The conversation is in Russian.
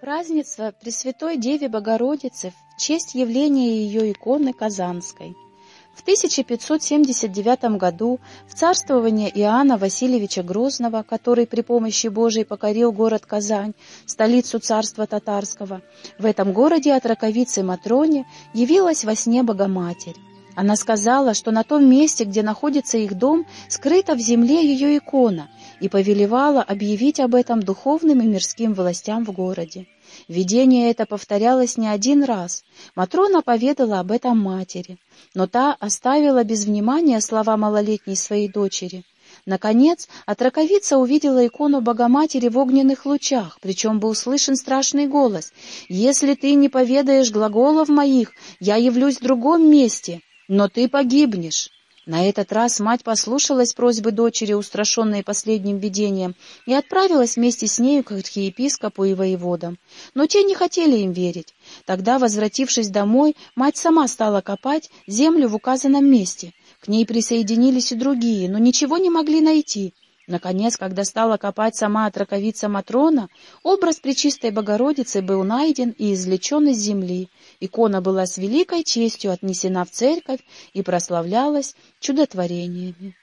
Празднество Пресвятой Деве Богородицы в честь явления ее иконы Казанской. В 1579 году в царствование Иоанна Васильевича Грозного, который при помощи Божией покорил город Казань, столицу царства татарского, в этом городе от раковицы Матроне явилась во сне Богоматерь. Она сказала, что на том месте, где находится их дом, скрыта в земле ее икона, и повелевала объявить об этом духовным и мирским властям в городе. Видение это повторялось не один раз. Матрона поведала об этом матери, но та оставила без внимания слова малолетней своей дочери. Наконец, отраковица увидела икону Богоматери в огненных лучах, причем был слышен страшный голос «Если ты не поведаешь глаголов моих, я явлюсь в другом месте, но ты погибнешь». На этот раз мать послушалась просьбы дочери, устрашенной последним видением, и отправилась вместе с нею к архиепископу и воеводам. Но те не хотели им верить. Тогда, возвратившись домой, мать сама стала копать землю в указанном месте. К ней присоединились и другие, но ничего не могли найти. Наконец, когда стала копать сама отраковица Матрона, образ Пречистой Богородицы был найден и извлечен из земли. Икона была с великой честью отнесена в церковь и прославлялась чудотворениями.